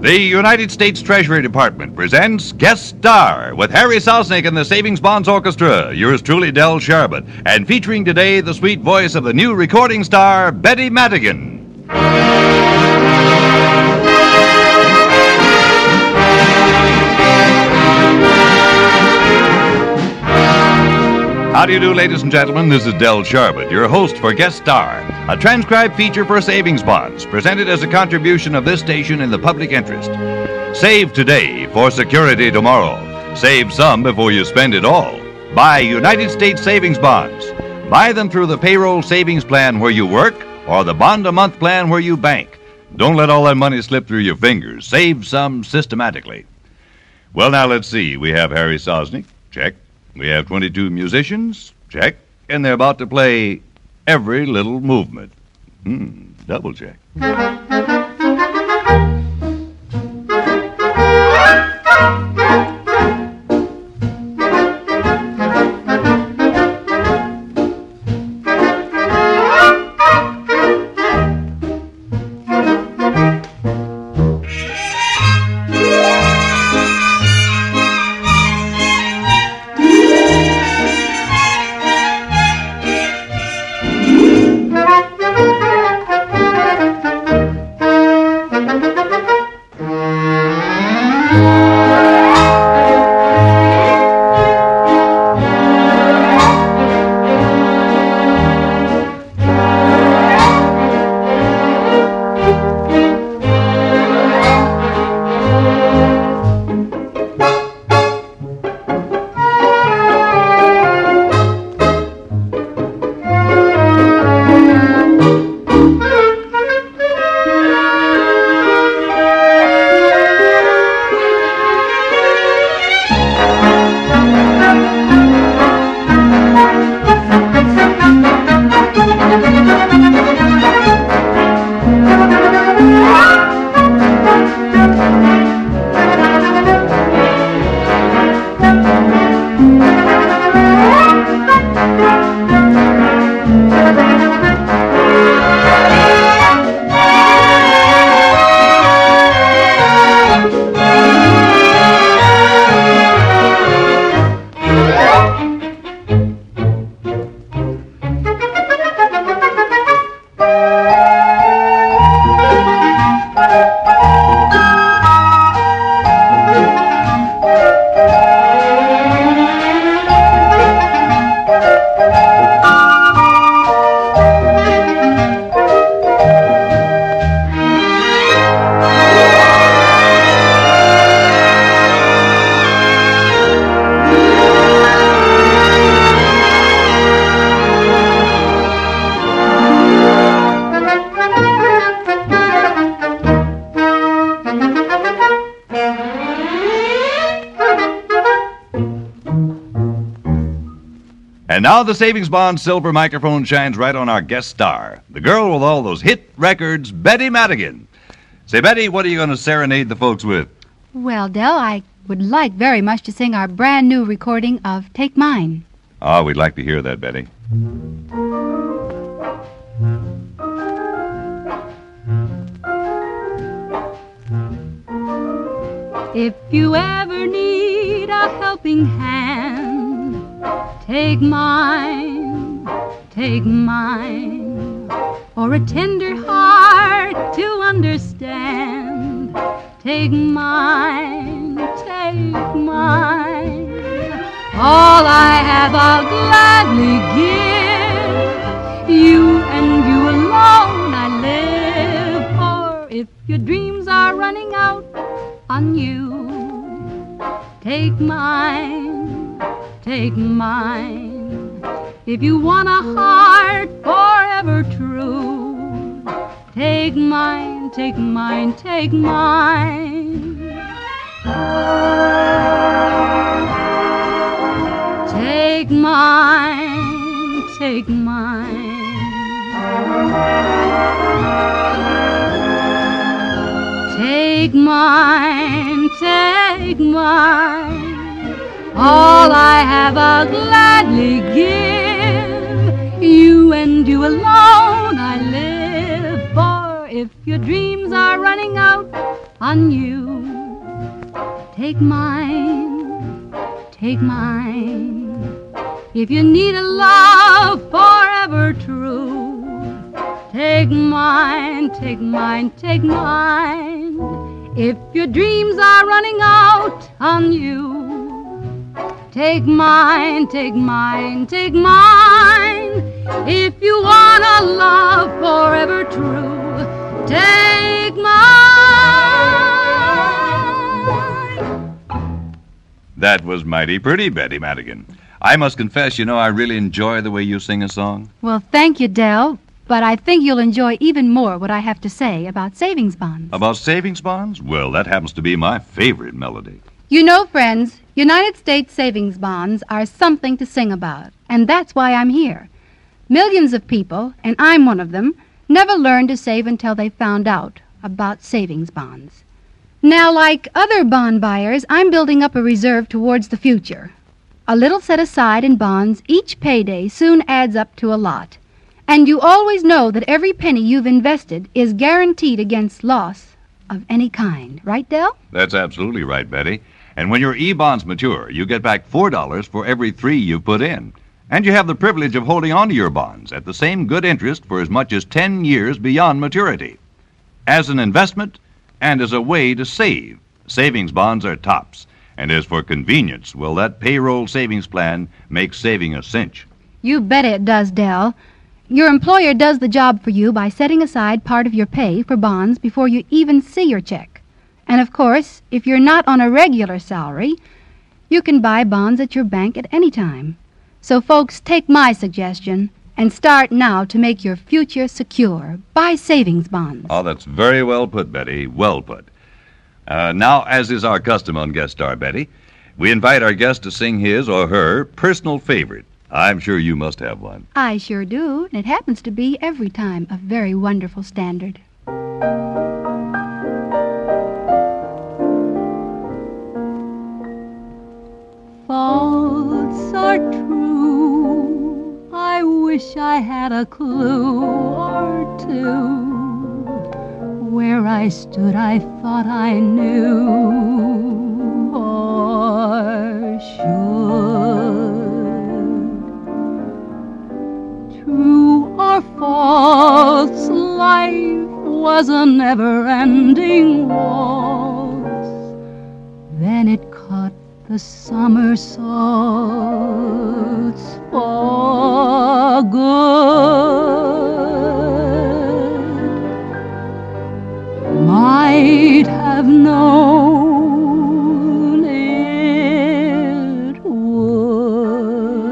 The United States Treasury Department presents Guest Star with Harry Sosnik and the Savings Bonds Orchestra, yours truly, Del Sharbutt, and featuring today the sweet voice of the new recording star, Betty Madigan. How do you do, ladies and gentlemen? This is Del Sharbutt, your host for Guest Star, a transcribed feature for savings bonds, presented as a contribution of this station in the public interest. Save today for security tomorrow. Save some before you spend it all. Buy United States savings bonds. Buy them through the payroll savings plan where you work or the bond a month plan where you bank. Don't let all that money slip through your fingers. Save some systematically. Well, now let's see. We have Harry Sosnik. Check. We have 22 musicians. Check. And they're about to play every little movement. Hmm. Double check. And now the Savings Bond silver microphone shines right on our guest star, the girl with all those hit records, Betty Madigan. Say, Betty, what are you going to serenade the folks with? Well, Del, I would like very much to sing our brand new recording of Take Mine. Ah, we'd like to hear that, Betty. If you ever need a helping hand, take mine, take mine, or a tender heart to understand. Take mine, take mine. All I have I'll gladly give. You and you alone I live. For if your dreams are running out on you, take mine, take mine. If you want a heart forever true, take mine, take mine, take mine. Take mine, take mine. Take mine, take mine. All I have I'll gladly give. You and you alone I live. For if your dreams are running out on you. Take mine, take mine. If you need a love forever true, take mine, take mine, take mine. If your dreams are running out on you, take mine, take mine, take mine. If you want a love forever true, take mine. That was mighty pretty, Betty Madigan. I must confess, you know, I really enjoy the way you sing a song. Well, thank you, Del. But I think you'll enjoy even more what I have to say about savings bonds. About savings bonds? Well, that happens to be my favorite melody. You know, friends, United States savings bonds are something to sing about, and that's why I'm here. Millions of people, and I'm one of them, never learned to save until they found out about savings bonds. Now, like other bond buyers, I'm building up a reserve towards the future. A little set aside in bonds each payday soon adds up to a lot. And you always know that every penny you've invested is guaranteed against loss of any kind. Right, Del? That's absolutely right, Betty. And when your E bonds mature, you get back $4 for every three you've put in. And you have the privilege of holding on to your bonds at the same good interest for as much as 10 years beyond maturity. As an investment and as a way to save, savings bonds are tops. And as for convenience, well, that payroll savings plan makes saving a cinch. You bet it does, Del. Your employer does the job for you by setting aside part of your pay for bonds before you even see your check. And of course, if you're not on a regular salary, you can buy bonds at your bank at any time. So, folks, take my suggestion and start now to make your future secure. Buy savings bonds. Oh, that's very well put, Betty. Well put. Uh, now, as is our custom on Guest Star, Betty, we invite our guest to sing his or her personal favorite. I'm sure you must have one. I sure do, and it happens to be every time a very wonderful standard. Wish I had a clue or two. Where I stood, I thought I knew or should. True or false, life was a never ending waltz. Then it caught the somersaults good. Might have known it would.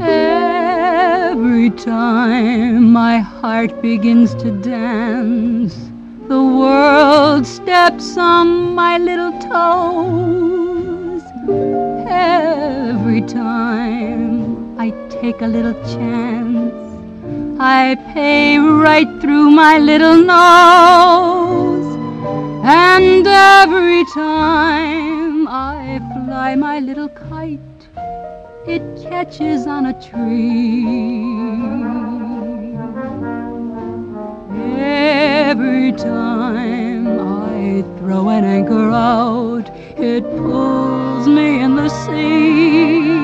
Every time my heart begins to dance, the world steps on my little toes. Every time I take a little chance, I pay right through my little nose. And every time I fly my little kite, it catches on a tree. Time I throw an anchor out, it pulls me in the sea.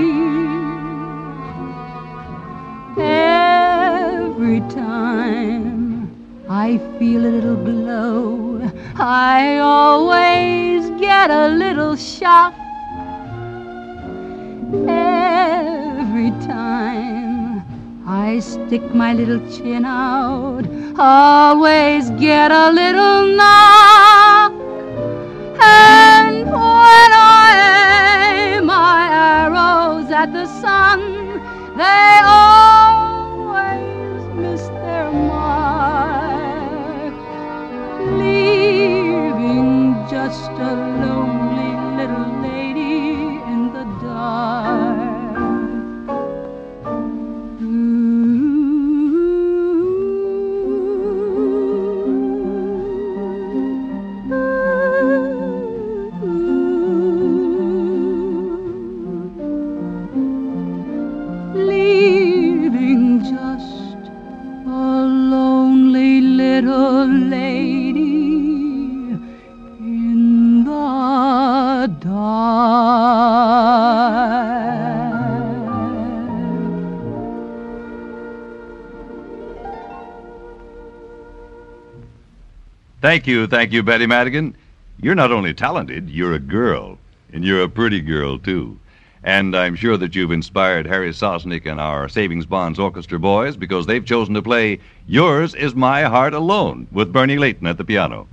Every time I feel a little glow, I always get a little shock. Every time I stick my little chin out, always get a little knock. And when I aim my arrows at the sun, they little lady in the dark. Thank you, thank you, Betty Madigan. You're not only talented, you're a girl. And you're a pretty girl, too. And I'm sure that you've inspired Harry Sosnik and our Savings Bonds Orchestra boys because they've chosen to play Yours is My Heart Alone with Bernie Leighton at the piano.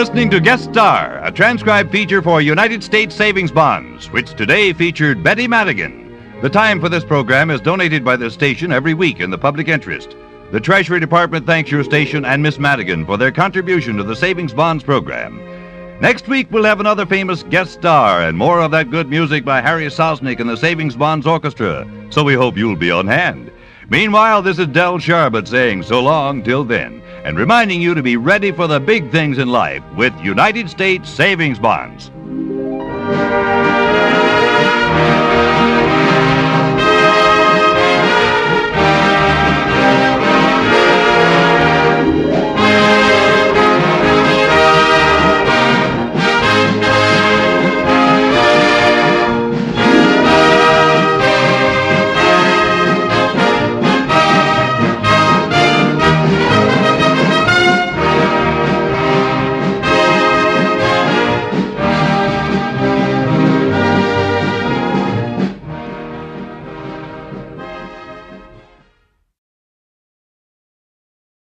Listening to Guest Star, a transcribed feature for United States Savings Bonds, which today featured Betty Madigan. The time for this program is donated by this station every week in the public interest. The Treasury Department thanks your station and Miss Madigan for their contribution to the Savings Bonds program. Next week, we'll have another famous guest star and more of that good music by Harry Sosnik and the Savings Bonds Orchestra. So we hope you'll be on hand. Meanwhile, this is Del Sharbutt saying so long till then and reminding you to be ready for the big things in life with United States Savings Bonds.